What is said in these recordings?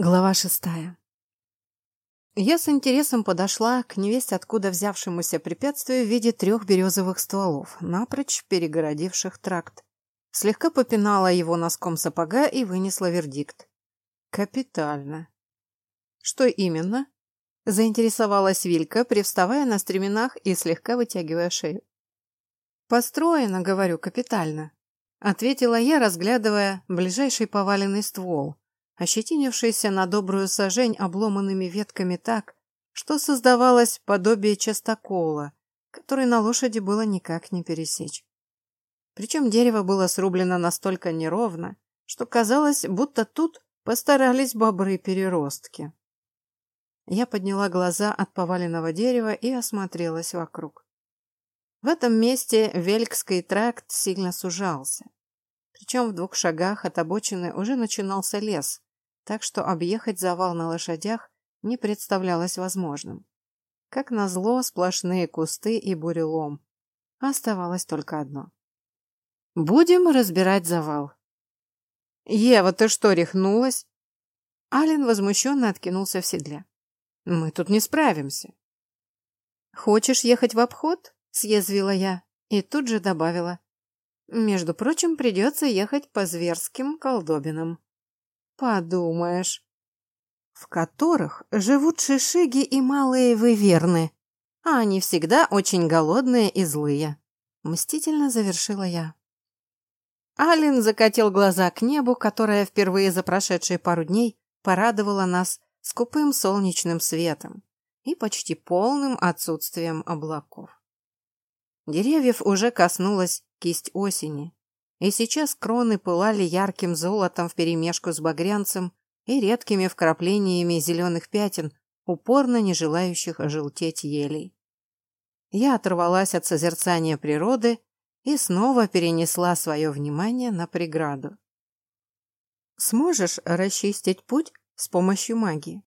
Глава шестая. Я с интересом подошла к невесть откуда взявшемуся препятствию в виде трех березовых стволов, напрочь перегородивших тракт. Слегка попинала его носком сапога и вынесла вердикт. Капитально. Что именно? Заинтересовалась Вилька, привставая на стременах и слегка вытягивая шею. Построено, говорю, капитально. Ответила я, разглядывая ближайший поваленный ствол ощетинившийся на добрую сажень обломанными ветками так, что создавалось подобие частокола, который на лошади было никак не пересечь. Причем дерево было срублено настолько неровно, что казалось, будто тут постарались бобры-переростки. Я подняла глаза от поваленного дерева и осмотрелась вокруг. В этом месте Велькский тракт сильно сужался. Причем в двух шагах от обочины уже начинался лес, так что объехать завал на лошадях не представлялось возможным. Как назло, сплошные кусты и бурелом. Оставалось только одно. «Будем разбирать завал». «Ева, ты что, рехнулась?» Ален возмущенно откинулся в седле. «Мы тут не справимся». «Хочешь ехать в обход?» — съязвила я и тут же добавила. «Между прочим, придется ехать по зверским колдобинам». Подумаешь. В которых живут шишиги и малые выверны, а они всегда очень голодные и злые. Мстительно завершила я. Алин закатил глаза к небу, которое впервые за прошедшие пару дней порадовало нас скупым солнечным светом и почти полным отсутствием облаков. Деревьев уже коснулась кисть осени, и сейчас кроны пылали ярким золотом вперемешку с багрянцем и редкими вкраплениями зеленых пятен, упорно не желающих желтеть елей. Я оторвалась от созерцания природы и снова перенесла свое внимание на преграду. «Сможешь расчистить путь с помощью магии?»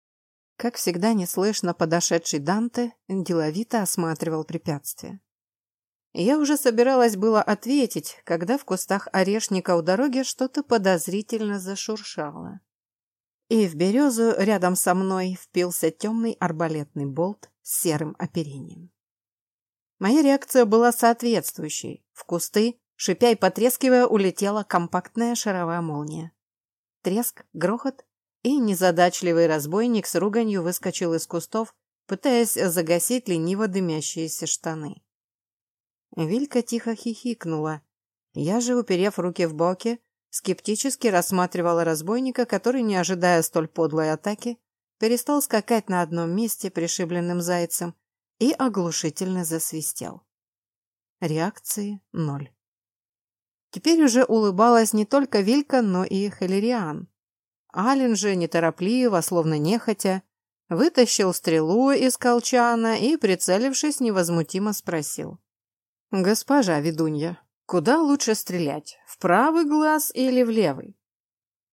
Как всегда неслышно подошедший Данте деловито осматривал препятствия. Я уже собиралась было ответить, когда в кустах орешника у дороги что-то подозрительно зашуршало. И в березу рядом со мной впился темный арбалетный болт с серым оперением. Моя реакция была соответствующей. В кусты, шипя и потрескивая, улетела компактная шаровая молния. Треск, грохот, и незадачливый разбойник с руганью выскочил из кустов, пытаясь загасить лениво дымящиеся штаны. Вилька тихо хихикнула. Я же, уперев руки в боки, скептически рассматривала разбойника, который, не ожидая столь подлой атаки, перестал скакать на одном месте пришибленным зайцем и оглушительно засвистел. Реакции ноль. Теперь уже улыбалась не только Вилька, но и Хелериан. Ален же неторопливо, словно нехотя, вытащил стрелу из колчана и, прицелившись, невозмутимо спросил. «Госпожа ведунья, куда лучше стрелять, в правый глаз или в левый?»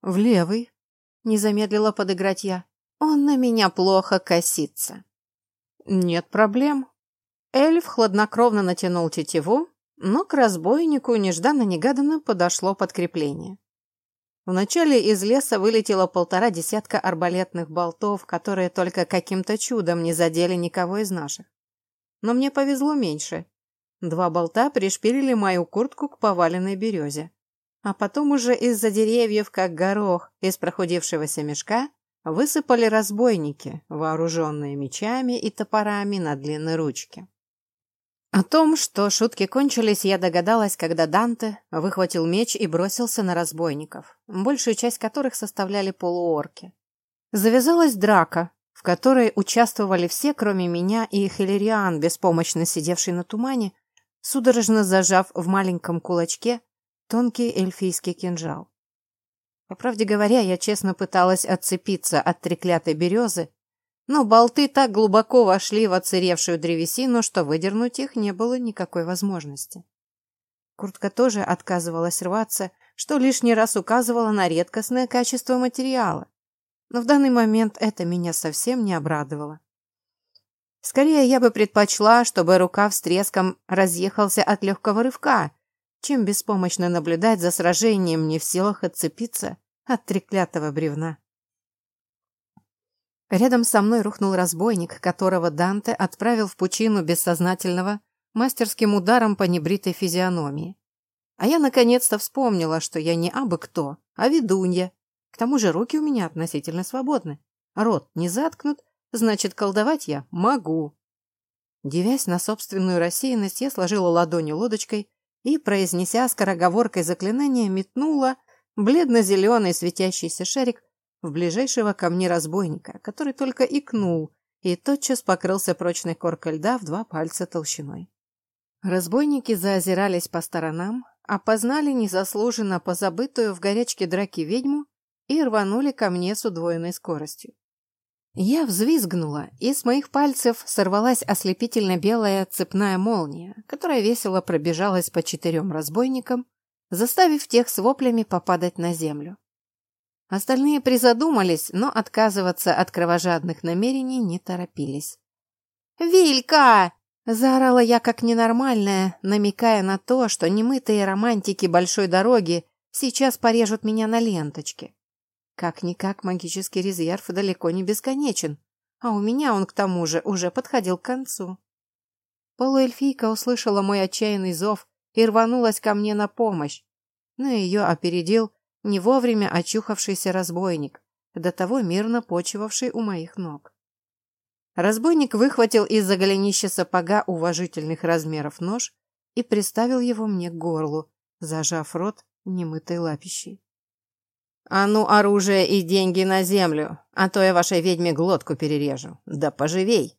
«В левый», — не замедлила подыграть я. «Он на меня плохо косится». «Нет проблем». Эльф хладнокровно натянул тетиву, но к разбойнику нежданно-негаданно подошло подкрепление. Вначале из леса вылетело полтора десятка арбалетных болтов, которые только каким-то чудом не задели никого из наших. Но мне повезло меньше. Два болта пришпилили мою куртку к поваленной березе. А потом уже из-за деревьев, как горох, из прохудившегося мешка, высыпали разбойники, вооруженные мечами и топорами на длинной ручке. О том, что шутки кончились, я догадалась, когда Данте выхватил меч и бросился на разбойников, большую часть которых составляли полуорки. Завязалась драка, в которой участвовали все, кроме меня и Хилериан, беспомощно сидевший на тумане, судорожно зажав в маленьком кулачке тонкий эльфийский кинжал. По правде говоря, я честно пыталась отцепиться от треклятой березы, но болты так глубоко вошли в оцаревшую древесину, что выдернуть их не было никакой возможности. Куртка тоже отказывалась рваться, что лишний раз указывало на редкостное качество материала. Но в данный момент это меня совсем не обрадовало. Скорее, я бы предпочла, чтобы рукав с треском разъехался от легкого рывка, чем беспомощно наблюдать за сражением не в силах отцепиться от треклятого бревна. Рядом со мной рухнул разбойник, которого Данте отправил в пучину бессознательного мастерским ударом по небритой физиономии. А я наконец-то вспомнила, что я не абы кто, а ведунья. К тому же руки у меня относительно свободны. Рот не заткнут, значит, колдовать я могу. Девясь на собственную рассеянность, я сложила ладони лодочкой и, произнеся скороговоркой заклинание, метнула бледно-зеленый светящийся шарик в ближайшего ко мне разбойника, который только икнул и тотчас покрылся прочной коркой льда в два пальца толщиной. Разбойники заозирались по сторонам, опознали незаслуженно позабытую в горячке драки ведьму и рванули ко мне с удвоенной скоростью. Я взвизгнула, и с моих пальцев сорвалась ослепительно белая цепная молния, которая весело пробежалась по четырем разбойникам, заставив тех с воплями попадать на землю. Остальные призадумались, но отказываться от кровожадных намерений не торопились. «Вилька!» – заорала я как ненормальная, намекая на то, что немытые романтики большой дороги сейчас порежут меня на ленточке. Как-никак магический резерв далеко не бесконечен, а у меня он к тому же уже подходил к концу. Полуэльфийка услышала мой отчаянный зов и рванулась ко мне на помощь, но ее опередил не вовремя очухавшийся разбойник, до того мирно почивавший у моих ног. Разбойник выхватил из-за голенища сапога уважительных размеров нож и приставил его мне к горлу, зажав рот немытой лапищей. «А ну, оружие и деньги на землю, а то я вашей ведьме глотку перережу. Да поживей!»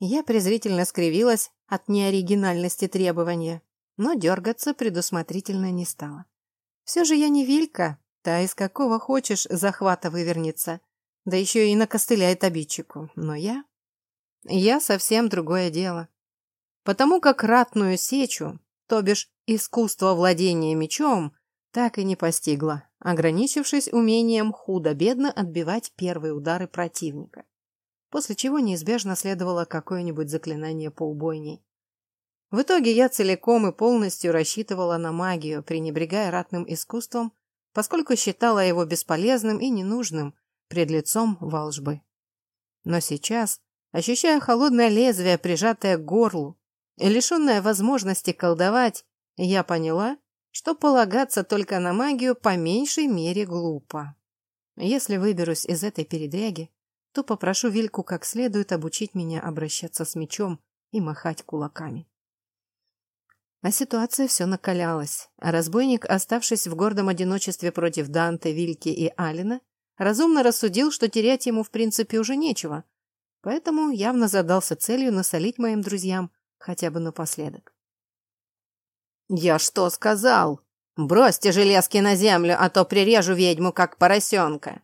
Я презрительно скривилась от неоригинальности требования, но дергаться предусмотрительно не стала. Все же я не Вилька, та из какого хочешь захвата вывернется, да еще и накостыляет обидчику. Но я... Я совсем другое дело. Потому как ратную сечу, то бишь искусство владения мечом, так и не постигла, ограничившись умением худо-бедно отбивать первые удары противника, после чего неизбежно следовало какое-нибудь заклинание поубойней. В итоге я целиком и полностью рассчитывала на магию, пренебрегая ратным искусством, поскольку считала его бесполезным и ненужным пред лицом волжбы. Но сейчас, ощущая холодное лезвие, прижатое к горлу, и лишенная возможности колдовать, я поняла, что полагаться только на магию по меньшей мере глупо. Если выберусь из этой передряги, то попрошу Вильку как следует обучить меня обращаться с мечом и махать кулаками. А ситуация все накалялась, разбойник, оставшись в гордом одиночестве против Данте, Вильки и Алина, разумно рассудил, что терять ему в принципе уже нечего, поэтому явно задался целью насолить моим друзьям хотя бы напоследок. «Я что сказал? Бросьте железки на землю, а то прирежу ведьму, как поросенка!»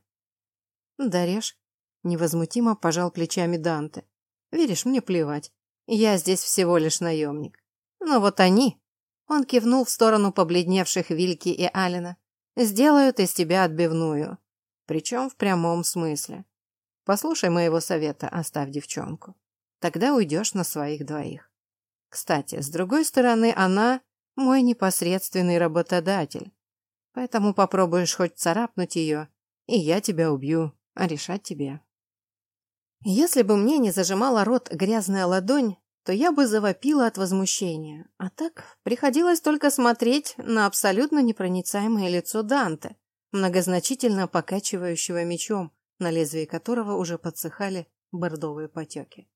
«Да режь», — невозмутимо пожал плечами Данте. «Веришь, мне плевать. Я здесь всего лишь наемник. Но вот они, он кивнул в сторону побледневших Вильки и Алина, сделают из тебя отбивную. Причем в прямом смысле. Послушай моего совета, оставь девчонку. Тогда уйдешь на своих двоих. Кстати, с другой стороны, она мой непосредственный работодатель. Поэтому попробуешь хоть царапнуть ее, и я тебя убью, а решать тебе. Если бы мне не зажимала рот грязная ладонь, то я бы завопила от возмущения. А так приходилось только смотреть на абсолютно непроницаемое лицо Данте, многозначительно покачивающего мечом, на лезвии которого уже подсыхали бордовые потеки.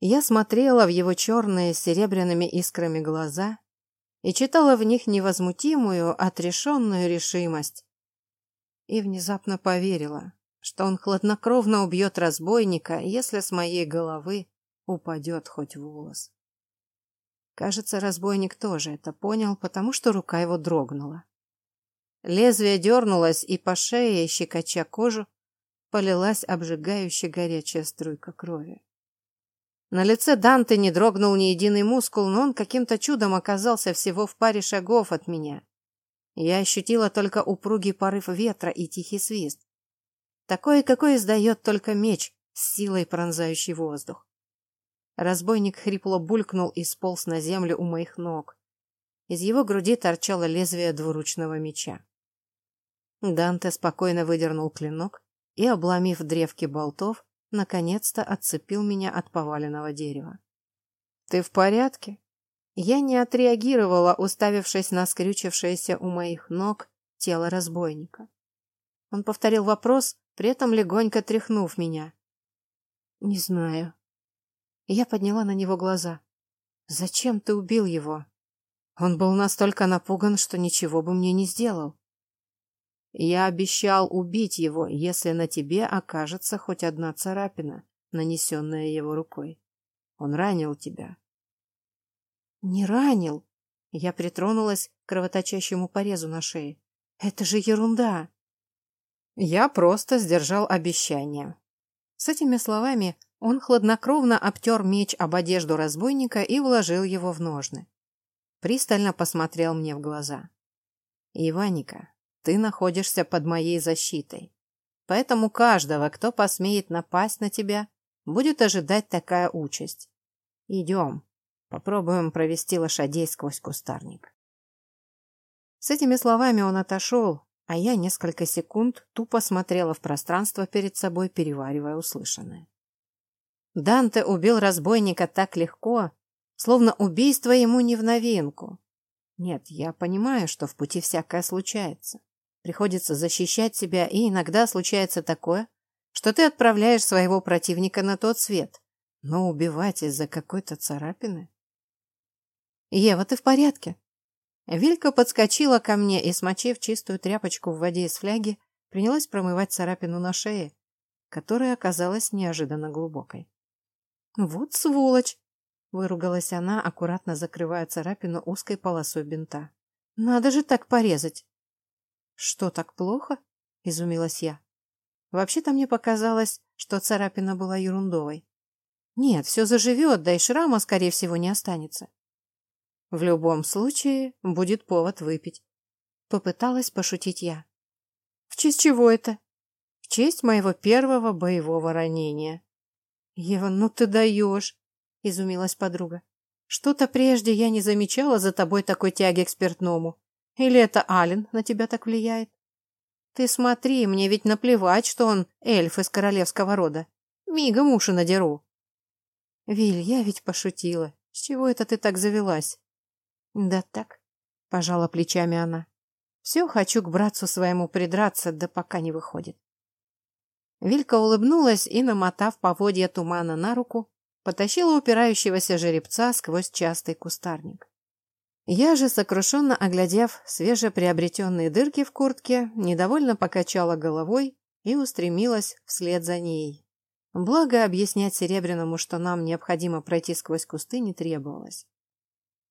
Я смотрела в его черные с серебряными искрами глаза и читала в них невозмутимую, отрешенную решимость. И внезапно поверила, что он хладнокровно убьет разбойника, если с моей головы упадет хоть волос. Кажется, разбойник тоже это понял, потому что рука его дрогнула. Лезвие дернулось, и по шее, щекоча кожу, полилась обжигающая горячая струйка крови. На лице Данте не дрогнул ни единый мускул, но он каким-то чудом оказался всего в паре шагов от меня. Я ощутила только упругий порыв ветра и тихий свист. Такой, какой издает только меч с силой пронзающий воздух. Разбойник хрипло булькнул и сполз на землю у моих ног. Из его груди торчало лезвие двуручного меча. Данте спокойно выдернул клинок и, обломив древки болтов, наконец-то отцепил меня от поваленного дерева. «Ты в порядке?» Я не отреагировала, уставившись на скрючившееся у моих ног тело разбойника. Он повторил вопрос, при этом легонько тряхнув меня. «Не знаю». Я подняла на него глаза. «Зачем ты убил его?» Он был настолько напуган, что ничего бы мне не сделал. Я обещал убить его, если на тебе окажется хоть одна царапина, нанесенная его рукой. Он ранил тебя. Не ранил. Я притронулась к кровоточащему порезу на шее. Это же ерунда. Я просто сдержал обещание. С этими словами он хладнокровно обтер меч об одежду разбойника и вложил его в ножны. Пристально посмотрел мне в глаза. «Иваника, ты находишься под моей защитой. Поэтому каждого, кто посмеет напасть на тебя, будет ожидать такая участь. Идем, попробуем провести лошадей сквозь кустарник». С этими словами он отошел, а я несколько секунд тупо смотрела в пространство перед собой, переваривая услышанное. Данте убил разбойника так легко, словно убийство ему не в новинку. Нет, я понимаю, что в пути всякое случается. Приходится защищать себя, и иногда случается такое, что ты отправляешь своего противника на тот свет. Но убивать из-за какой-то царапины? «Ева, ты в порядке?» Вилька подскочила ко мне и, смочив чистую тряпочку в воде из фляги, принялась промывать царапину на шее, которая оказалась неожиданно глубокой. «Вот сволочь!» — выругалась она, аккуратно закрывая царапину узкой полосой бинта. «Надо же так порезать!» «Что, так плохо?» — изумилась я. Вообще-то мне показалось, что царапина была ерундовой. Нет, все заживет, да и шрама, скорее всего, не останется. В любом случае, будет повод выпить. Попыталась пошутить я. В честь чего это? В честь моего первого боевого ранения. Ева, ну ты даешь, изумилась подруга. Что-то прежде я не замечала за тобой такой тяги к спиртному. Или это Ален на тебя так влияет? Ты смотри, мне ведь наплевать, что он эльф из королевского рода. Мигом уши надеру. Виль, я ведь пошутила. С чего это ты так завелась? Да так, пожала плечами она. Все хочу к братцу своему придраться, да пока не выходит. Вилька улыбнулась и, намотав поводья тумана на руку, потащила упирающегося жеребца сквозь частый кустарник. Я же, сокрушенно оглядев свежеприобретенные дырки в куртке, недовольно покачала головой и устремилась вслед за ней. Благо, объяснять Серебряному, что нам необходимо пройти сквозь кусты, не требовалось.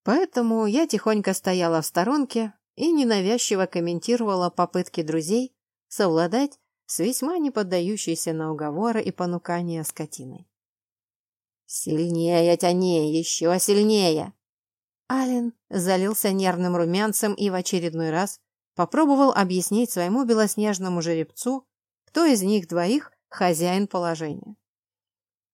Поэтому я тихонько стояла в сторонке и ненавязчиво комментировала попытки друзей совладать с весьма не поддающейся на уговоры и понукания скотиной. «Сильнее тяни, еще сильнее!» Ален залился нервным румянцем и в очередной раз попробовал объяснить своему белоснежному жеребцу, кто из них двоих хозяин положения.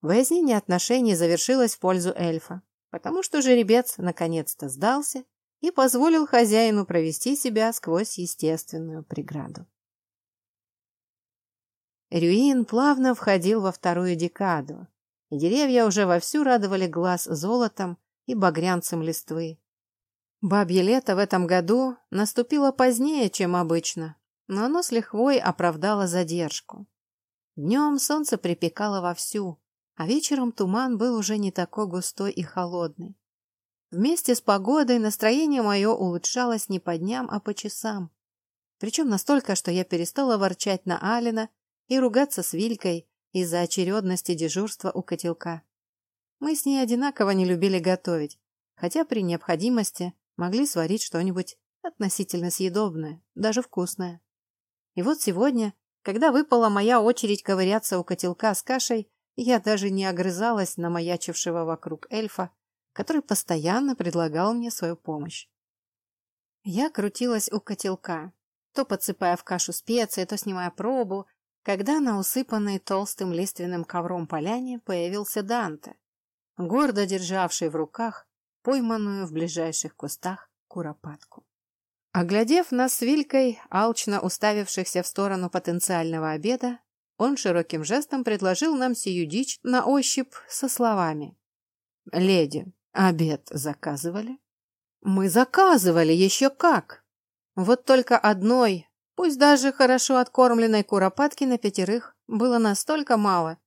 Выяснение отношений завершилось в пользу эльфа потому что жеребец наконец-то сдался и позволил хозяину провести себя сквозь естественную преграду. Рюин плавно входил во вторую декаду, и деревья уже вовсю радовали глаз золотом и багрянцем листвы. Бабье лето в этом году наступило позднее, чем обычно, но оно с лихвой оправдало задержку. Днем солнце припекало вовсю, а вечером туман был уже не такой густой и холодный. Вместе с погодой настроение мое улучшалось не по дням, а по часам. Причем настолько, что я перестала ворчать на Алина и ругаться с Вилькой из-за очередности дежурства у котелка. Мы с ней одинаково не любили готовить, хотя при необходимости могли сварить что-нибудь относительно съедобное, даже вкусное. И вот сегодня, когда выпала моя очередь ковыряться у котелка с кашей, я даже не огрызалась на маячившего вокруг эльфа, который постоянно предлагал мне свою помощь. Я крутилась у котелка, то подсыпая в кашу специи, то снимая пробу, когда на усыпанной толстым лиственным ковром поляне появился Данте, гордо державший в руках пойманную в ближайших кустах куропатку. Оглядев нас с Вилькой, алчно уставившихся в сторону потенциального обеда, он широким жестом предложил нам сию дичь на ощупь со словами. «Леди, обед заказывали?» «Мы заказывали, еще как!» Вот только одной, пусть даже хорошо откормленной куропатки на пятерых, было настолько мало,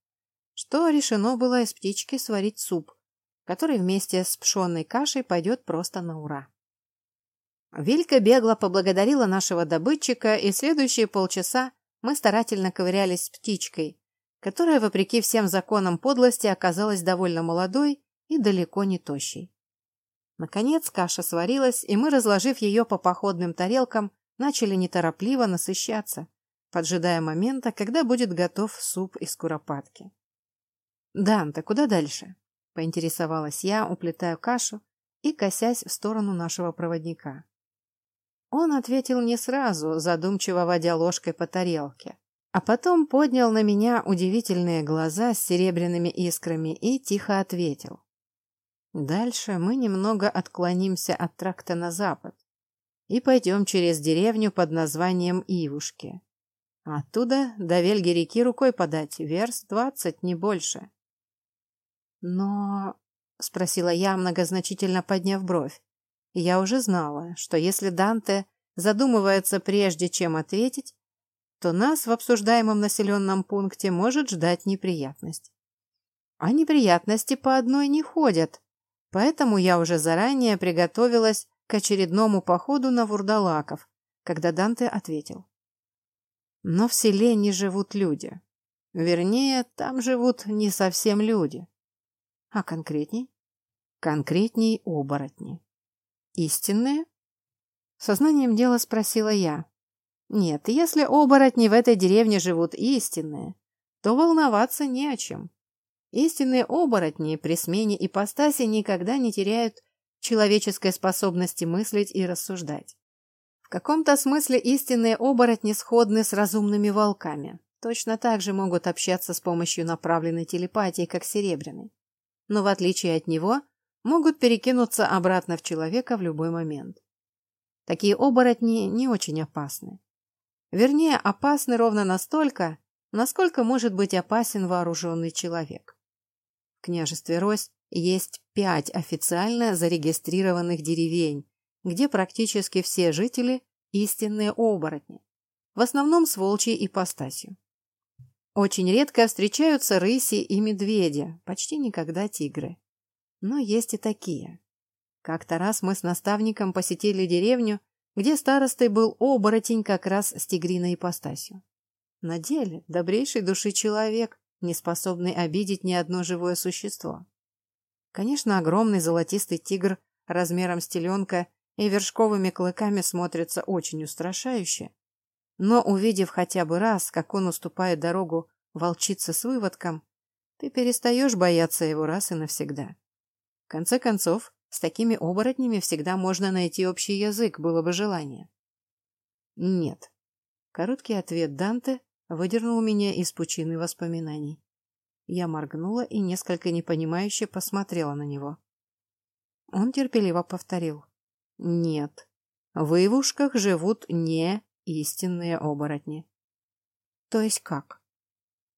что решено было из птички сварить суп, который вместе с пшенной кашей пойдет просто на ура. Вилька бегло поблагодарила нашего добытчика, и следующие полчаса мы старательно ковырялись с птичкой, которая, вопреки всем законам подлости, оказалась довольно молодой и далеко не тощей. Наконец каша сварилась, и мы, разложив ее по походным тарелкам, начали неторопливо насыщаться, поджидая момента, когда будет готов суп из куропатки. «Данте, куда дальше?» — поинтересовалась я, уплетая кашу и косясь в сторону нашего проводника. Он ответил не сразу, задумчиво водя ложкой по тарелке, а потом поднял на меня удивительные глаза с серебряными искрами и тихо ответил. «Дальше мы немного отклонимся от тракта на запад и пойдем через деревню под названием Ивушки. Оттуда до Вельги реки рукой подать, верст двадцать, не больше. «Но...» — спросила я, многозначительно подняв бровь. Я уже знала, что если Данте задумывается прежде, чем ответить, то нас в обсуждаемом населенном пункте может ждать неприятность. А неприятности по одной не ходят, поэтому я уже заранее приготовилась к очередному походу на вурдалаков, когда Данте ответил. Но в селе не живут люди. Вернее, там живут не совсем люди. А конкретней? Конкретней оборотни. Истинные? Сознанием дела спросила я. Нет, если оборотни в этой деревне живут истинные, то волноваться не о чем. Истинные оборотни при смене ипостаси никогда не теряют человеческой способности мыслить и рассуждать. В каком-то смысле истинные оборотни сходны с разумными волками. Точно так же могут общаться с помощью направленной телепатии, как серебряный но в отличие от него могут перекинуться обратно в человека в любой момент. Такие оборотни не очень опасны. Вернее, опасны ровно настолько, насколько может быть опасен вооруженный человек. В княжестве Рось есть пять официально зарегистрированных деревень, где практически все жители – истинные оборотни, в основном с волчьей ипостасью. Очень редко встречаются рыси и медведи, почти никогда тигры. Но есть и такие. Как-то раз мы с наставником посетили деревню, где старостой был оборотень как раз с тигриной ипостасью. На деле добрейший души человек, не способный обидеть ни одно живое существо. Конечно, огромный золотистый тигр размером с теленка и вершковыми клыками смотрится очень устрашающе, но увидев хотя бы раз, как он уступает дорогу волчице с выводком, ты перестаешь бояться его раз и навсегда. В конце концов, с такими оборотнями всегда можно найти общий язык, было бы желание. Нет. Короткий ответ Данте выдернул меня из пучины воспоминаний. Я моргнула и несколько непонимающе посмотрела на него. Он терпеливо повторил. Нет. В Ивушках живут не истинные оборотни. То есть как?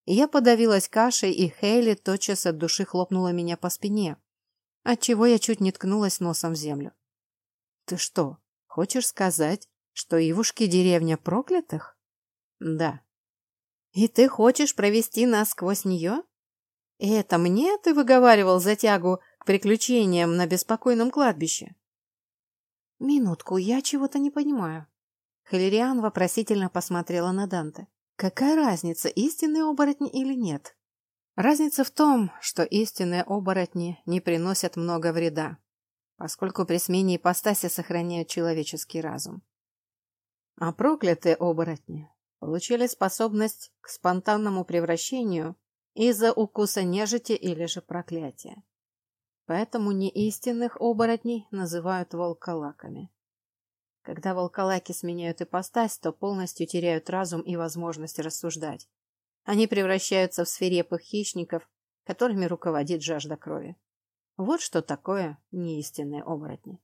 Я подавилась кашей, и Хейли тотчас от души хлопнула меня по спине, отчего я чуть не ткнулась носом в землю. Ты что, хочешь сказать, что Ивушки деревня проклятых? Да. И ты хочешь провести нас сквозь нее? Это мне ты выговаривал затягу к приключениям на беспокойном кладбище? Минутку, я чего-то не понимаю. Халериан вопросительно посмотрела на Данте. Какая разница, истинные оборотни или нет? Разница в том, что истинные оборотни не приносят много вреда, поскольку при смене ипостаси сохраняют человеческий разум. А проклятые оборотни получили способность к спонтанному превращению из-за укуса нежити или же проклятия. Поэтому неистинных оборотней называют волколаками. Когда волколаки сменяют ипостась, то полностью теряют разум и возможность рассуждать. Они превращаются в свирепых хищников, которыми руководит жажда крови. Вот что такое неистинные оборотни.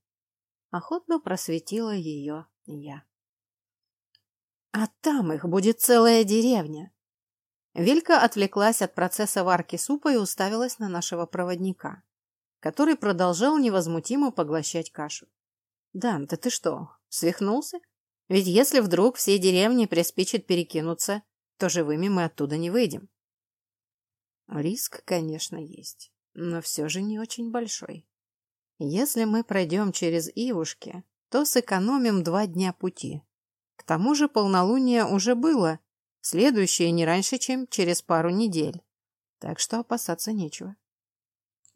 Охотно просветила ее я. А там их будет целая деревня. Вилька отвлеклась от процесса варки супа и уставилась на нашего проводника, который продолжал невозмутимо поглощать кашу. «Дан, ты что, свихнулся? Ведь если вдруг всей деревне приспичит перекинуться, то живыми мы оттуда не выйдем». Риск, конечно, есть, но все же не очень большой. Если мы пройдем через Ивушки, то сэкономим два дня пути. К тому же полнолуние уже было, следующее не раньше, чем через пару недель. Так что опасаться нечего.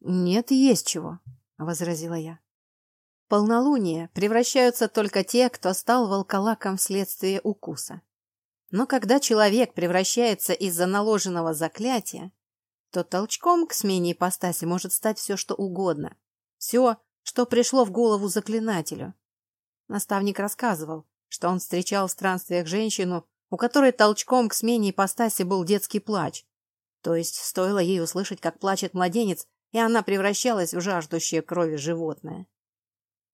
«Нет, есть чего», — возразила я. Полнолуние превращаются только те, кто стал волколаком вследствие укуса. Но когда человек превращается из-за наложенного заклятия, то толчком к смене ипостаси может стать все, что угодно. Все, что пришло в голову заклинателю. Наставник рассказывал, что он встречал в странствиях женщину, у которой толчком к смене ипостаси был детский плач. То есть стоило ей услышать, как плачет младенец, и она превращалась в жаждущее крови животное.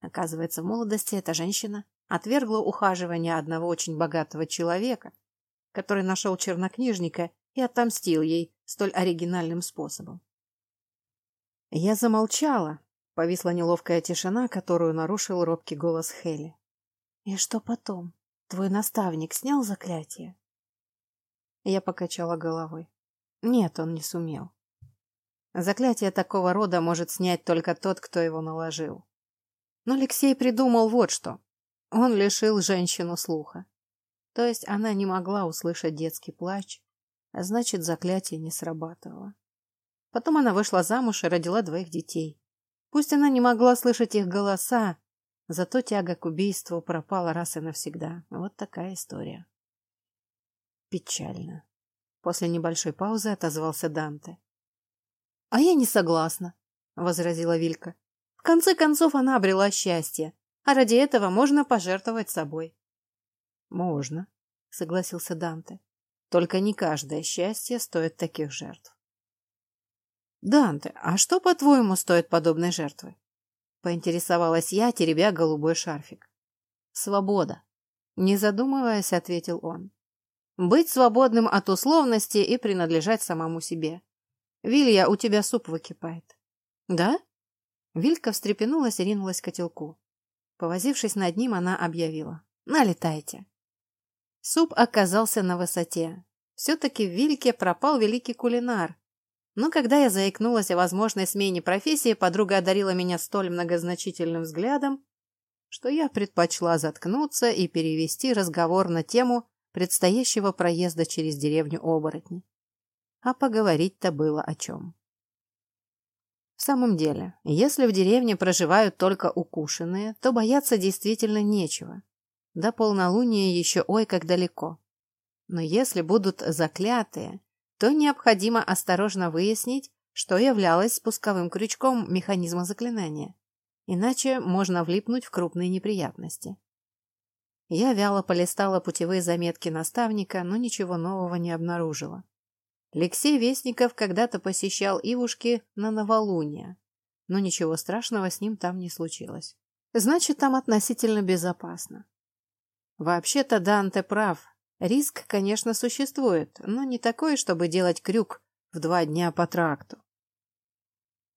Оказывается, в молодости эта женщина отвергла ухаживание одного очень богатого человека, который нашел чернокнижника и отомстил ей столь оригинальным способом. Я замолчала. Повисла неловкая тишина, которую нарушил робкий голос Хели. «И что потом? Твой наставник снял заклятие?» Я покачала головой. Нет, он не сумел. Заклятие такого рода может снять только тот, кто его наложил. Но Алексей придумал вот что. Он лишил женщину слуха. То есть она не могла услышать детский плач, а значит, заклятие не срабатывало. Потом она вышла замуж и родила двоих детей. Пусть она не могла слышать их голоса, Зато тяга к убийству пропала раз и навсегда. Вот такая история. Печально. После небольшой паузы отозвался Данте. «А я не согласна», — возразила Вилька. «В конце концов она обрела счастье, а ради этого можно пожертвовать собой». «Можно», — согласился Данте. «Только не каждое счастье стоит таких жертв». «Данте, а что, по-твоему, стоит подобной жертвы?» Поинтересовалась я, теребя голубой шарфик. Свобода. Не задумываясь, ответил он. Быть свободным от условности и принадлежать самому себе. Вилья, у тебя суп выкипает. Да? Вилька встрепенулась и ринулась к котелку. Повозившись над ним, она объявила. Налетайте. Суп оказался на высоте. Все-таки в Вильке пропал великий кулинар, но когда я заикнулась о возможной смене профессии, подруга одарила меня столь многозначительным взглядом, что я предпочла заткнуться и перевести разговор на тему предстоящего проезда через деревню оборотни. А поговорить-то было о чем. В самом деле, если в деревне проживают только укушенные, то бояться действительно нечего. До полнолуния еще ой как далеко. Но если будут заклятые, то необходимо осторожно выяснить, что являлось спусковым крючком механизма заклинания. Иначе можно влипнуть в крупные неприятности. Я вяло полистала путевые заметки наставника, но ничего нового не обнаружила. Алексей Вестников когда-то посещал Ивушки на новолуние, но ничего страшного с ним там не случилось. Значит, там относительно безопасно. Вообще-то Данте прав, Риск, конечно, существует, но не такой, чтобы делать крюк в два дня по тракту.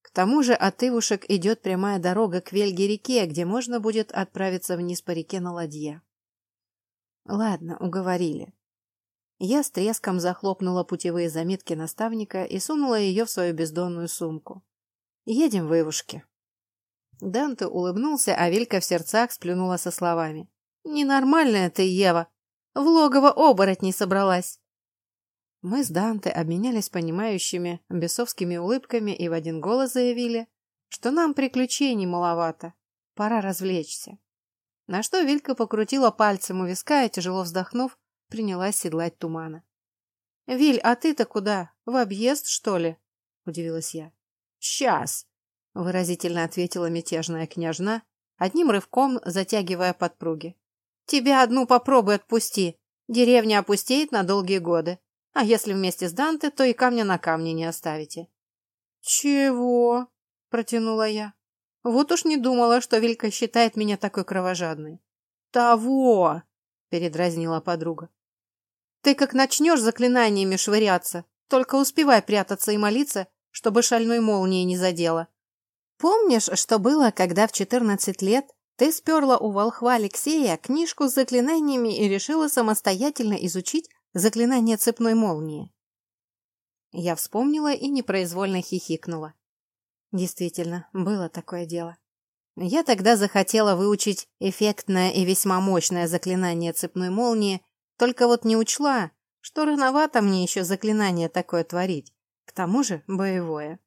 К тому же от Ивушек идет прямая дорога к Вельге-реке, где можно будет отправиться вниз по реке на ладье. Ладно, уговорили. Я с треском захлопнула путевые заметки наставника и сунула ее в свою бездонную сумку. Едем в Ивушки. Данте улыбнулся, а Вилька в сердцах сплюнула со словами. «Ненормальная ты, Ева! В логово оборотней собралась. Мы с Данте обменялись понимающими бесовскими улыбками и в один голос заявили, что нам приключений маловато, пора развлечься. На что Вилька покрутила пальцем у виска и, тяжело вздохнув, принялась седлать тумана. — Виль, а ты-то куда? В объезд, что ли? — удивилась я. — Сейчас, — выразительно ответила мятежная княжна, одним рывком затягивая подпруги. Тебя одну попробуй отпусти. Деревня опустеет на долгие годы. А если вместе с Данте, то и камня на камне не оставите. Чего? Протянула я. Вот уж не думала, что Вилька считает меня такой кровожадной. Того! Передразнила подруга. Ты как начнешь заклинаниями швыряться, только успевай прятаться и молиться, чтобы шальной молнией не задело. Помнишь, что было, когда в четырнадцать лет ты сперла у волхва Алексея книжку с заклинаниями и решила самостоятельно изучить заклинание цепной молнии? Я вспомнила и непроизвольно хихикнула. Действительно, было такое дело. Я тогда захотела выучить эффектное и весьма мощное заклинание цепной молнии, только вот не учла, что рановато мне еще заклинание такое творить, к тому же боевое.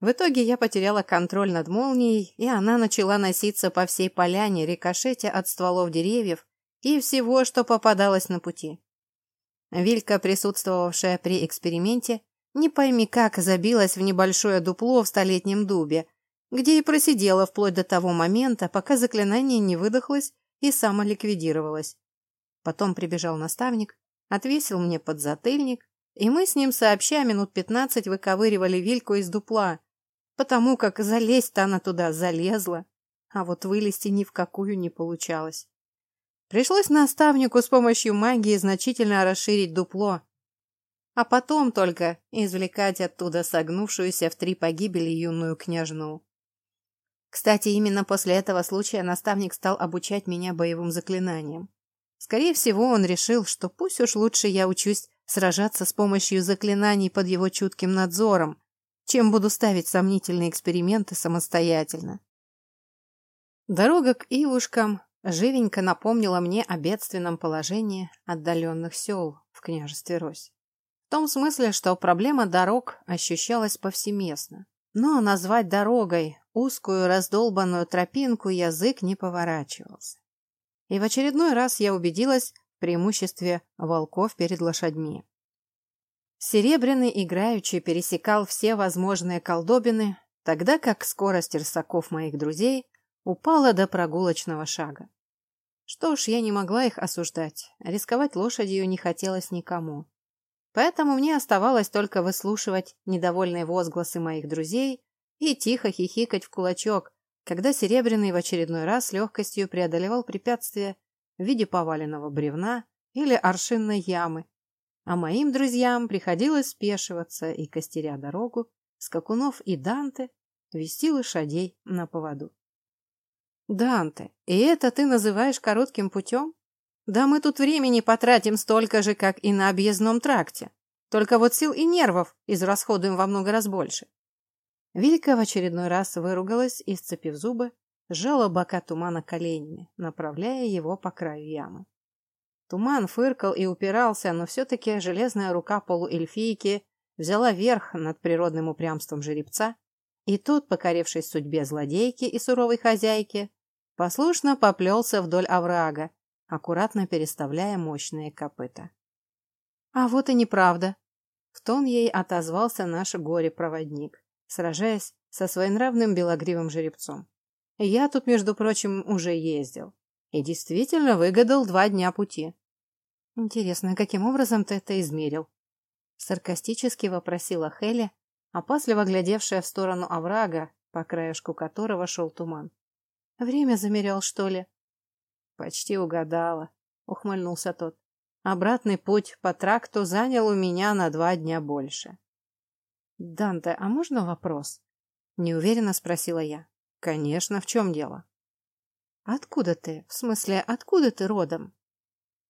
В итоге я потеряла контроль над молнией, и она начала носиться по всей поляне, рикошете от стволов деревьев и всего, что попадалось на пути. Вилька, присутствовавшая при эксперименте, не пойми как забилась в небольшое дупло в столетнем дубе, где и просидела вплоть до того момента, пока заклинание не выдохлось и самоликвидировалось. Потом прибежал наставник, отвесил мне подзатыльник, и мы с ним сообща минут пятнадцать выковыривали Вильку из дупла, потому как залезть-то она туда залезла, а вот вылезти ни в какую не получалось. Пришлось наставнику с помощью магии значительно расширить дупло, а потом только извлекать оттуда согнувшуюся в три погибели юную княжну. Кстати, именно после этого случая наставник стал обучать меня боевым заклинаниям. Скорее всего, он решил, что пусть уж лучше я учусь сражаться с помощью заклинаний под его чутким надзором, чем буду ставить сомнительные эксперименты самостоятельно. Дорога к Ивушкам живенько напомнила мне о бедственном положении отдаленных сел в княжестве Рось. В том смысле, что проблема дорог ощущалась повсеместно. Но назвать дорогой узкую раздолбанную тропинку язык не поворачивался. И в очередной раз я убедилась в преимуществе волков перед лошадьми. Серебряный играючи пересекал все возможные колдобины, тогда как скорость рысаков моих друзей упала до прогулочного шага. Что ж, я не могла их осуждать, рисковать лошадью не хотелось никому. Поэтому мне оставалось только выслушивать недовольные возгласы моих друзей и тихо хихикать в кулачок, когда Серебряный в очередной раз легкостью преодолевал препятствия в виде поваленного бревна или аршинной ямы, а моим друзьям приходилось спешиваться и, костеря дорогу, Скакунов и Данте вести лошадей на поводу. «Данте, и это ты называешь коротким путем? Да мы тут времени потратим столько же, как и на объездном тракте. Только вот сил и нервов израсходуем во много раз больше. Вилька в очередной раз выругалась и, сцепив зубы, сжала бока тумана коленями, направляя его по краю ямы. Туман фыркал и упирался, но все-таки железная рука полуэльфийки взяла верх над природным упрямством жеребца, и тот, покорившись судьбе злодейки и суровой хозяйки, послушно поплелся вдоль оврага, аккуратно переставляя мощные копыта. «А вот и неправда!» — в тон ей отозвался наш горе-проводник сражаясь со своенравным белогривым жеребцом. Я тут, между прочим, уже ездил. И действительно выгадал два дня пути. Интересно, каким образом ты это измерил? Саркастически вопросила Хелли, опасливо глядевшая в сторону оврага, по краешку которого шел туман. Время замерял, что ли? Почти угадала, ухмыльнулся тот. Обратный путь по тракту занял у меня на два дня больше. «Данте, а можно вопрос?» Неуверенно спросила я. «Конечно, в чем дело?» «Откуда ты? В смысле, откуда ты родом?»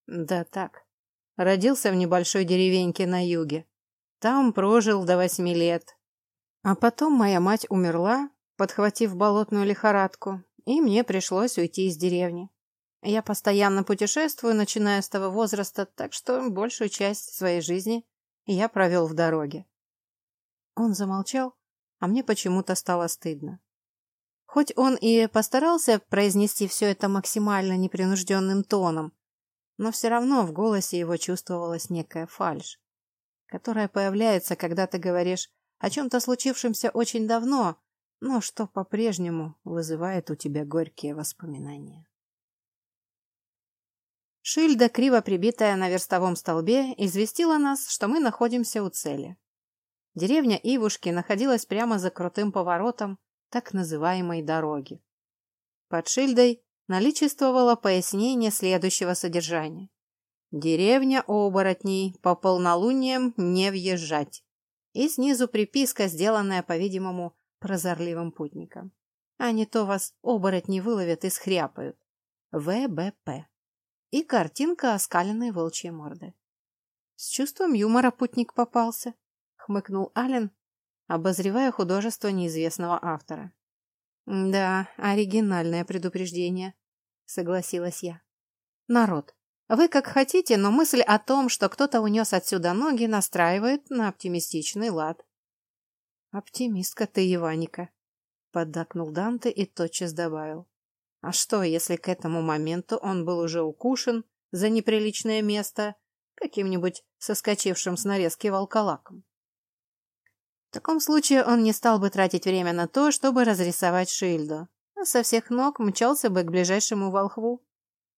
«Да так. Родился в небольшой деревеньке на юге. Там прожил до восьми лет. А потом моя мать умерла, подхватив болотную лихорадку, и мне пришлось уйти из деревни. Я постоянно путешествую, начиная с того возраста, так что большую часть своей жизни я провел в дороге. Он замолчал, а мне почему-то стало стыдно. Хоть он и постарался произнести все это максимально непринужденным тоном, но все равно в голосе его чувствовалась некая фальшь, которая появляется, когда ты говоришь о чем-то случившемся очень давно, но что по-прежнему вызывает у тебя горькие воспоминания. Шильда, криво прибитая на верстовом столбе, известила нас, что мы находимся у цели. Деревня Ивушки находилась прямо за крутым поворотом так называемой дороги. Под Шильдой наличествовало пояснение следующего содержания. Деревня оборотней, по полнолуниям не въезжать. И снизу приписка, сделанная, по-видимому, прозорливым путником. А не то вас оборотни выловят и схряпают. ВБП. И картинка оскаленной волчьей морды. С чувством юмора путник попался, хмыкнул Ален, обозревая художество неизвестного автора. Да, оригинальное предупреждение, согласилась я. Народ, вы как хотите, но мысль о том, что кто-то унес отсюда ноги, настраивает на оптимистичный лад. Оптимистка ты, Иваника, поддакнул Данте и тотчас добавил. А что, если к этому моменту он был уже укушен за неприличное место каким-нибудь соскочившим с нарезки волколаком? В таком случае он не стал бы тратить время на то, чтобы разрисовать Шильду, а со всех ног мчался бы к ближайшему волхву.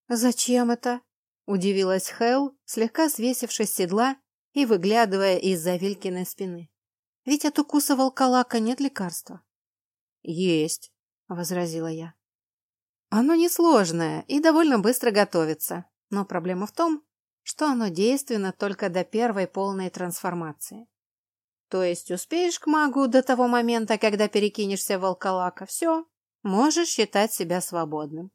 «Зачем это?» — удивилась Хэл, слегка свесившись с седла и выглядывая из-за Вилькиной спины. «Ведь от укуса волколака нет лекарства». «Есть», — возразила я. «Оно несложное и довольно быстро готовится, но проблема в том, что оно действенно только до первой полной трансформации. То есть успеешь к магу до того момента, когда перекинешься в волколака, все, можешь считать себя свободным.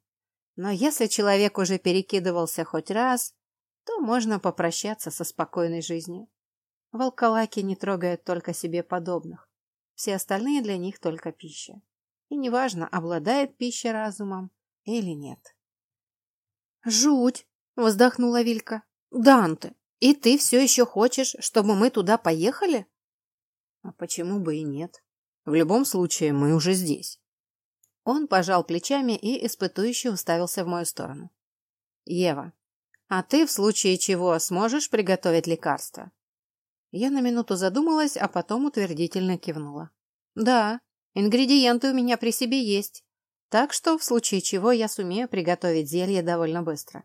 Но если человек уже перекидывался хоть раз, то можно попрощаться со спокойной жизнью. Волколаки не трогают только себе подобных. Все остальные для них только пища. И неважно, обладает пища разумом или нет. «Жуть!» — вздохнула Вилька. «Данте, и ты все еще хочешь, чтобы мы туда поехали?» А почему бы и нет? В любом случае, мы уже здесь. Он пожал плечами и испытующе уставился в мою сторону. Ева, а ты в случае чего сможешь приготовить лекарство? Я на минуту задумалась, а потом утвердительно кивнула. Да, ингредиенты у меня при себе есть, так что в случае чего я сумею приготовить зелье довольно быстро.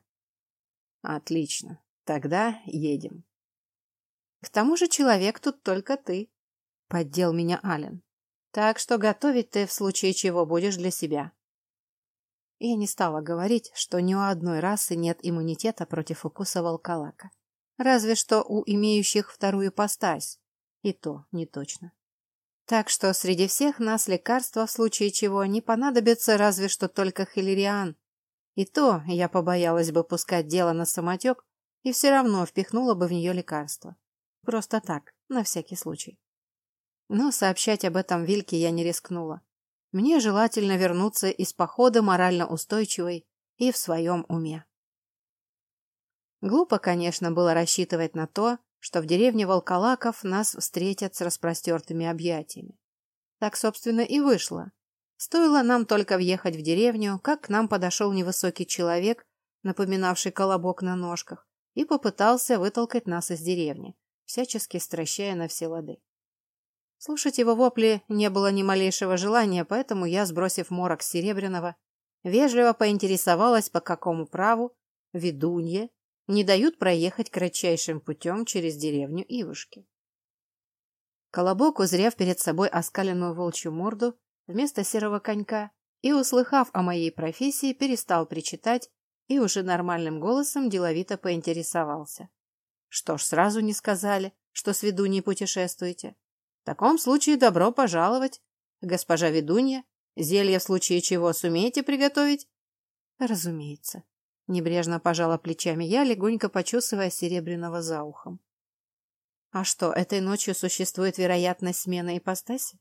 Отлично, тогда едем. К тому же человек тут только ты. Поддел меня Ален. Так что готовить ты в случае чего будешь для себя. Я не стала говорить, что ни у одной расы нет иммунитета против укуса волколака. Разве что у имеющих вторую постась. И то не точно. Так что среди всех нас лекарства в случае чего не понадобится разве что только хилериан. И то я побоялась бы пускать дело на самотек и все равно впихнула бы в нее лекарство. Просто так, на всякий случай. Но сообщать об этом Вильке я не рискнула. Мне желательно вернуться из похода морально устойчивой и в своем уме. Глупо, конечно, было рассчитывать на то, что в деревне Волколаков нас встретят с распростертыми объятиями. Так, собственно, и вышло. Стоило нам только въехать в деревню, как к нам подошел невысокий человек, напоминавший колобок на ножках, и попытался вытолкать нас из деревни, всячески стращая на все лады. Слушать его вопли не было ни малейшего желания, поэтому я, сбросив морок Серебряного, вежливо поинтересовалась, по какому праву ведунье не дают проехать кратчайшим путем через деревню Ивушки. Колобок, узрев перед собой оскаленную волчью морду вместо серого конька и, услыхав о моей профессии, перестал причитать и уже нормальным голосом деловито поинтересовался. Что ж, сразу не сказали, что с ведуньей путешествуете? Таком случае добро пожаловать, госпожа ведунья. Зелье в случае чего сумеете приготовить? Разумеется. Небрежно пожала плечами я, легонько почесывая серебряного за ухом. А что, этой ночью существует вероятность смены ипостаси?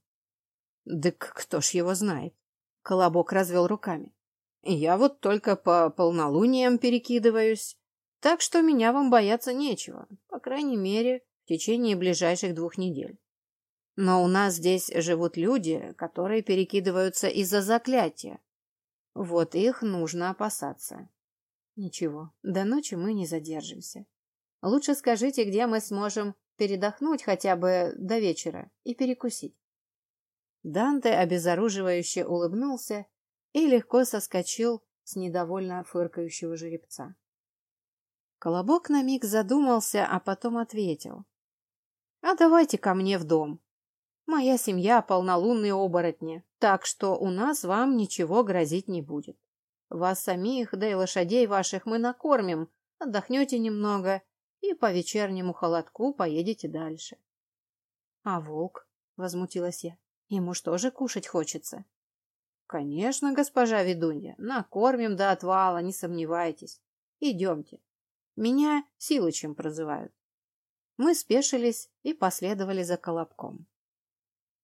Дык кто ж его знает? Колобок развел руками. Я вот только по полнолуниям перекидываюсь, так что меня вам бояться нечего, по крайней мере, в течение ближайших двух недель. Но у нас здесь живут люди, которые перекидываются из-за заклятия. Вот их нужно опасаться. Ничего, до ночи мы не задержимся. Лучше скажите, где мы сможем передохнуть хотя бы до вечера и перекусить. Данте обезоруживающе улыбнулся и легко соскочил с недовольно фыркающего жеребца. Колобок на миг задумался, а потом ответил. — А давайте ко мне в дом. Моя семья полнолунные оборотни, так что у нас вам ничего грозить не будет. Вас самих, да и лошадей ваших мы накормим, отдохнете немного и по вечернему холодку поедете дальше. — А волк? — возмутилась я. — Ему что же кушать хочется? — Конечно, госпожа ведунья, накормим до отвала, не сомневайтесь. Идемте. Меня Силычем прозывают. Мы спешились и последовали за Колобком.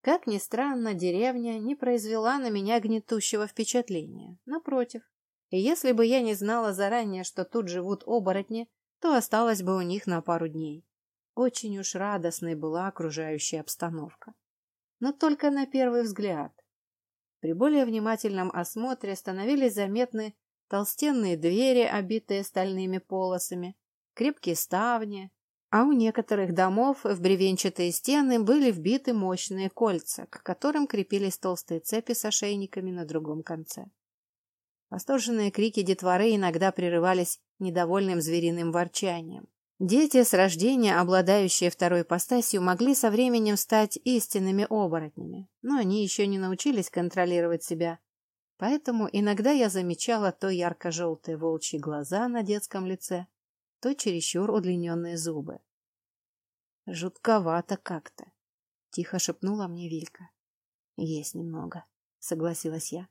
Как ни странно, деревня не произвела на меня гнетущего впечатления. Напротив, и если бы я не знала заранее, что тут живут оборотни, то осталась бы у них на пару дней. Очень уж радостной была окружающая обстановка. Но только на первый взгляд. При более внимательном осмотре становились заметны толстенные двери, обитые стальными полосами, крепкие ставни, а у некоторых домов в бревенчатые стены были вбиты мощные кольца, к которым крепились толстые цепи с ошейниками на другом конце. Восторженные крики детворы иногда прерывались недовольным звериным ворчанием. Дети с рождения, обладающие второй постасью, могли со временем стать истинными оборотнями, но они еще не научились контролировать себя. Поэтому иногда я замечала то ярко-желтые волчьи глаза на детском лице, то чересчур удлиненные зубы. «Жутковато как-то», — тихо шепнула мне Вилька. «Есть немного», — согласилась я.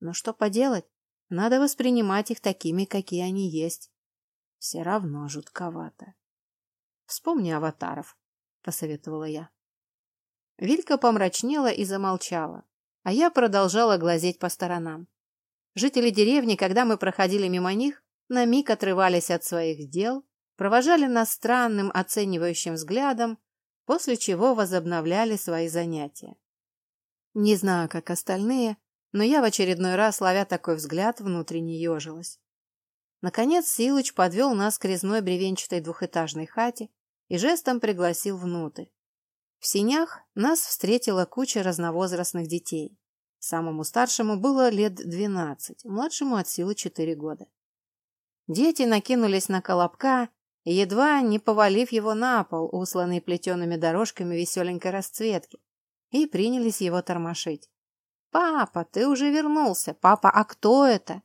«Но что поделать? Надо воспринимать их такими, какие они есть. Все равно жутковато. Вспомни аватаров, посоветовала я. Вилька помрачнела и замолчала, а я продолжала глазеть по сторонам. Жители деревни, когда мы проходили мимо них, на миг отрывались от своих дел, провожали нас странным оценивающим взглядом, после чего возобновляли свои занятия. Не знаю, как остальные, но я в очередной раз, ловя такой взгляд, внутренне ежилась. Наконец Силыч подвел нас к резной бревенчатой двухэтажной хате и жестом пригласил внутрь. В синях нас встретила куча разновозрастных детей. Самому старшему было лет двенадцать, младшему от силы четыре года. Дети накинулись на колобка, едва не повалив его на пол, усланный плетеными дорожками веселенькой расцветки, и принялись его тормошить. «Папа, ты уже вернулся! Папа, а кто это?»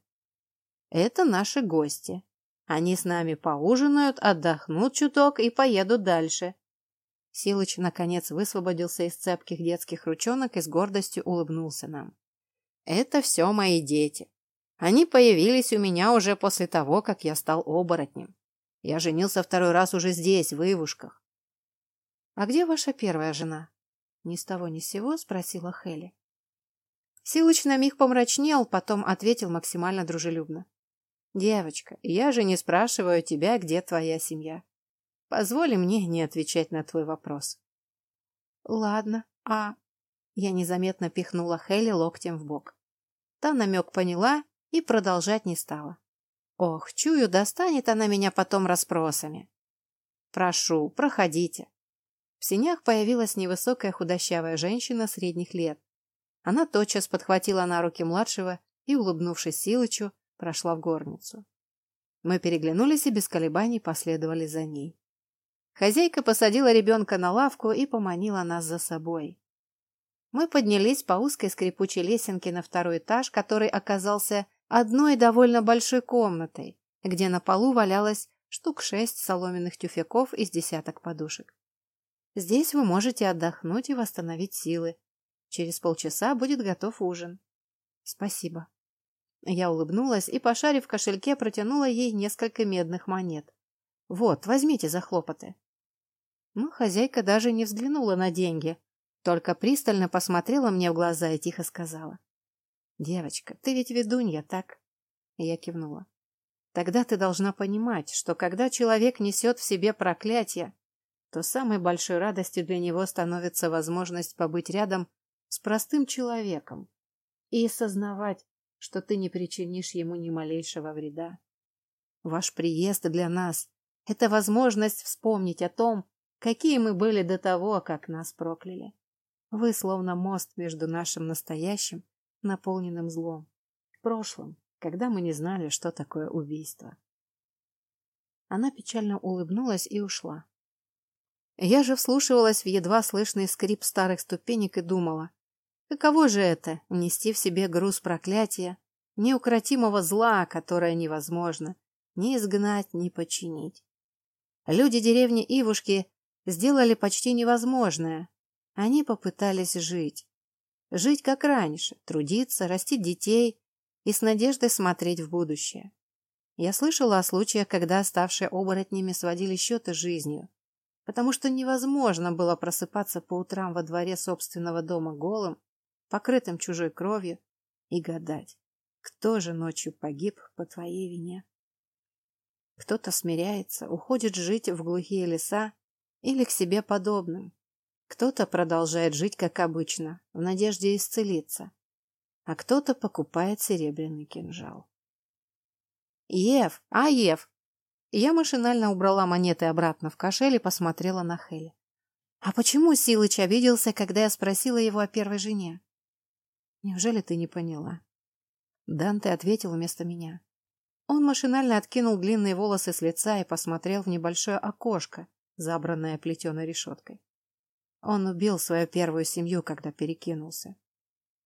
«Это наши гости. Они с нами поужинают, отдохнут чуток и поедут дальше». Силыч, наконец, высвободился из цепких детских ручонок и с гордостью улыбнулся нам. «Это все мои дети. Они появились у меня уже после того, как я стал оборотнем. Я женился второй раз уже здесь, в Ивушках». «А где ваша первая жена?» Ни с того ни с сего спросила Хелли. Силыч на миг помрачнел, потом ответил максимально дружелюбно. «Девочка, я же не спрашиваю тебя, где твоя семья. Позволь мне не отвечать на твой вопрос». «Ладно, а...» Я незаметно пихнула Хелли локтем в бок. Та намек поняла и продолжать не стала. «Ох, чую, достанет она меня потом расспросами». «Прошу, проходите». В синях появилась невысокая худощавая женщина средних лет она тотчас подхватила на руки младшего и, улыбнувшись Силычу, прошла в горницу. Мы переглянулись и без колебаний последовали за ней. Хозяйка посадила ребенка на лавку и поманила нас за собой. Мы поднялись по узкой скрипучей лесенке на второй этаж, который оказался одной довольно большой комнатой, где на полу валялось штук шесть соломенных тюфяков из десяток подушек. Здесь вы можете отдохнуть и восстановить силы, Через полчаса будет готов ужин. Спасибо. Я улыбнулась и, пошарив в кошельке, протянула ей несколько медных монет. Вот, возьмите за хлопоты. Но хозяйка даже не взглянула на деньги, только пристально посмотрела мне в глаза и тихо сказала. «Девочка, ты ведь ведунья, так?» Я кивнула. «Тогда ты должна понимать, что когда человек несет в себе проклятие, то самой большой радостью для него становится возможность побыть рядом с простым человеком и осознавать, что ты не причинишь ему ни малейшего вреда. Ваш приезд для нас — это возможность вспомнить о том, какие мы были до того, как нас прокляли. Вы словно мост между нашим настоящим, наполненным злом, прошлым, когда мы не знали, что такое убийство. Она печально улыбнулась и ушла. Я же вслушивалась в едва слышный скрип старых ступенек и думала, Каково же это — нести в себе груз проклятия, неукротимого зла, которое невозможно, ни изгнать, ни починить. Люди деревни Ивушки сделали почти невозможное. Они попытались жить. Жить как раньше, трудиться, растить детей и с надеждой смотреть в будущее. Я слышала о случаях, когда оставшие оборотнями сводили счеты жизнью, потому что невозможно было просыпаться по утрам во дворе собственного дома голым, покрытым чужой кровью, и гадать, кто же ночью погиб по твоей вине. Кто-то смиряется, уходит жить в глухие леса или к себе подобным. Кто-то продолжает жить, как обычно, в надежде исцелиться. А кто-то покупает серебряный кинжал. «Ев! А, Ев!» Я машинально убрала монеты обратно в кошель и посмотрела на Хелли. «А почему Силыч обиделся, когда я спросила его о первой жене?» «Неужели ты не поняла?» Данте ответил вместо меня. Он машинально откинул длинные волосы с лица и посмотрел в небольшое окошко, забранное плетеной решеткой. Он убил свою первую семью, когда перекинулся.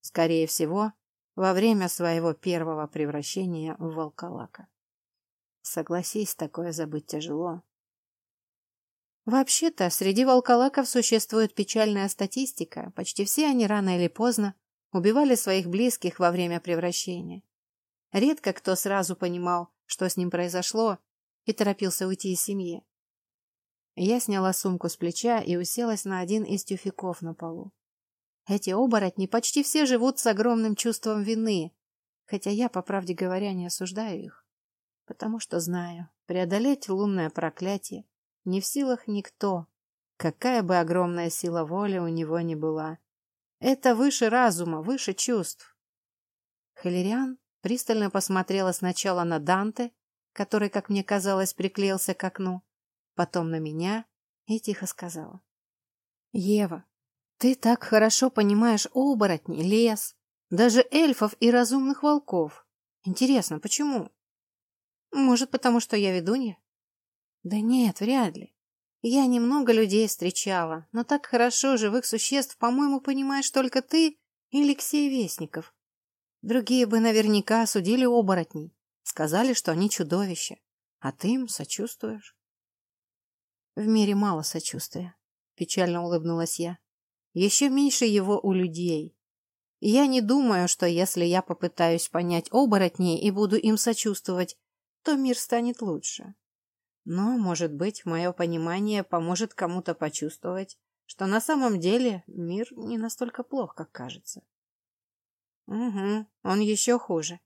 Скорее всего, во время своего первого превращения в волколака. Согласись, такое забыть тяжело. Вообще-то, среди волколаков существует печальная статистика. Почти все они рано или поздно убивали своих близких во время превращения. Редко кто сразу понимал, что с ним произошло, и торопился уйти из семьи. Я сняла сумку с плеча и уселась на один из тюфяков на полу. Эти оборотни почти все живут с огромным чувством вины, хотя я, по правде говоря, не осуждаю их, потому что знаю, преодолеть лунное проклятие не в силах никто, какая бы огромная сила воли у него ни была. Это выше разума, выше чувств. Халериан пристально посмотрела сначала на Данте, который, как мне казалось, приклеился к окну, потом на меня и тихо сказала. «Ева, ты так хорошо понимаешь оборотни, лес, даже эльфов и разумных волков. Интересно, почему? Может, потому что я ведунья? Да нет, вряд ли. Я немного людей встречала, но так хорошо живых существ, по-моему, понимаешь только ты и Алексей Вестников. Другие бы наверняка осудили оборотней, сказали, что они чудовища, а ты им сочувствуешь. В мире мало сочувствия, печально улыбнулась я. Еще меньше его у людей. Я не думаю, что если я попытаюсь понять оборотней и буду им сочувствовать, то мир станет лучше. Но, может быть, мое понимание поможет кому-то почувствовать, что на самом деле мир не настолько плох, как кажется. Угу, он еще хуже.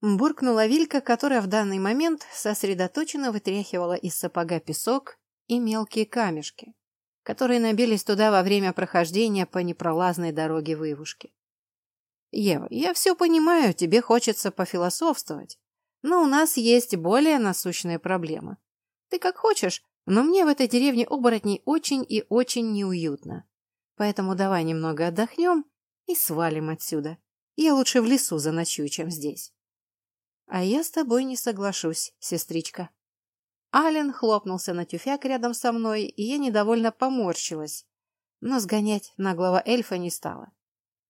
Буркнула Вилька, которая в данный момент сосредоточенно вытряхивала из сапога песок и мелкие камешки, которые набились туда во время прохождения по непролазной дороге вывушки. «Ева, я все понимаю, тебе хочется пофилософствовать, но у нас есть более насущные проблемы. Ты как хочешь, но мне в этой деревне оборотней очень и очень неуютно. Поэтому давай немного отдохнем и свалим отсюда. Я лучше в лесу заночую, чем здесь. А я с тобой не соглашусь, сестричка. Ален хлопнулся на тюфяк рядом со мной, и я недовольно поморщилась, но сгонять наглого эльфа не стала.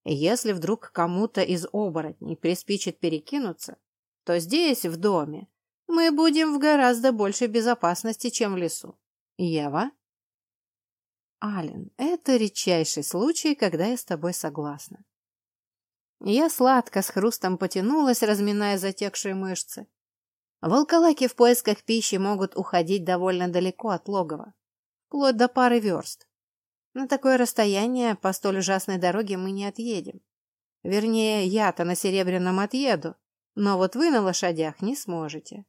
Если вдруг кому-то из оборотней приспичит перекинуться, то здесь, в доме, мы будем в гораздо большей безопасности, чем в лесу. Ева? Ален, это редчайший случай, когда я с тобой согласна. Я сладко с хрустом потянулась, разминая затекшие мышцы. Волколаки в поисках пищи могут уходить довольно далеко от логова, вплоть до пары верст. На такое расстояние по столь ужасной дороге мы не отъедем. Вернее, я-то на Серебряном отъеду, но вот вы на лошадях не сможете.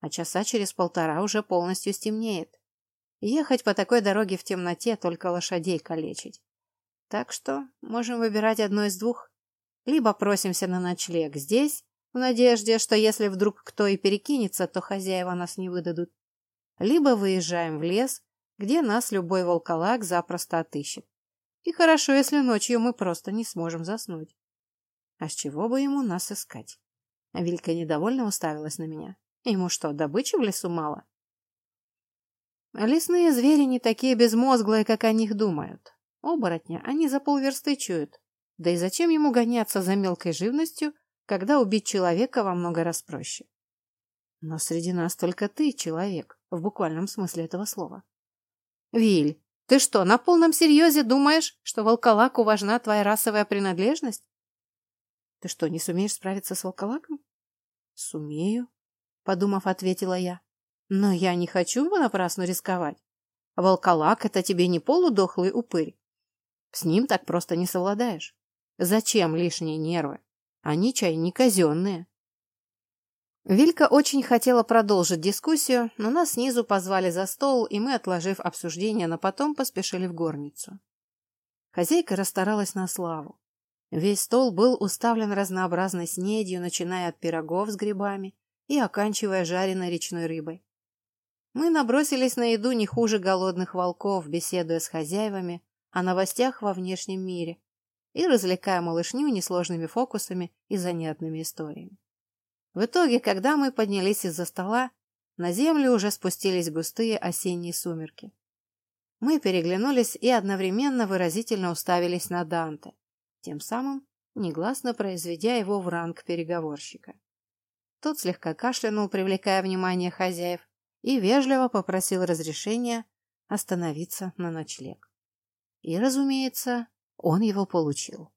А часа через полтора уже полностью стемнеет. Ехать по такой дороге в темноте только лошадей калечить. Так что можем выбирать одно из двух. Либо просимся на ночлег здесь, в надежде, что если вдруг кто и перекинется, то хозяева нас не выдадут. Либо выезжаем в лес, где нас любой волколак запросто отыщет. И хорошо, если ночью мы просто не сможем заснуть. А с чего бы ему нас искать? Вилька недовольно уставилась на меня. Ему что, добычи в лесу мало? Лесные звери не такие безмозглые, как о них думают. Оборотня они за полверсты чуют. Да и зачем ему гоняться за мелкой живностью, когда убить человека во много раз проще? Но среди нас только ты человек, в буквальном смысле этого слова. Виль, ты что, на полном серьезе думаешь, что волколаку важна твоя расовая принадлежность? Ты что, не сумеешь справиться с волколаком? Сумею, подумав, ответила я. Но я не хочу понапрасну рисковать. Волколак — это тебе не полудохлый упырь. С ним так просто не совладаешь. Зачем лишние нервы? Они чай не казенные. Вилька очень хотела продолжить дискуссию, но нас снизу позвали за стол, и мы, отложив обсуждение на потом, поспешили в горницу. Хозяйка расстаралась на славу. Весь стол был уставлен разнообразной снедью, начиная от пирогов с грибами и оканчивая жареной речной рыбой. Мы набросились на еду не хуже голодных волков, беседуя с хозяевами о новостях во внешнем мире и развлекая малышню несложными фокусами и занятными историями. В итоге, когда мы поднялись из-за стола, на землю уже спустились густые осенние сумерки. Мы переглянулись и одновременно выразительно уставились на Данте, тем самым негласно произведя его в ранг переговорщика. Тот слегка кашлянул, привлекая внимание хозяев, и вежливо попросил разрешения остановиться на ночлег. И, разумеется, он его получил.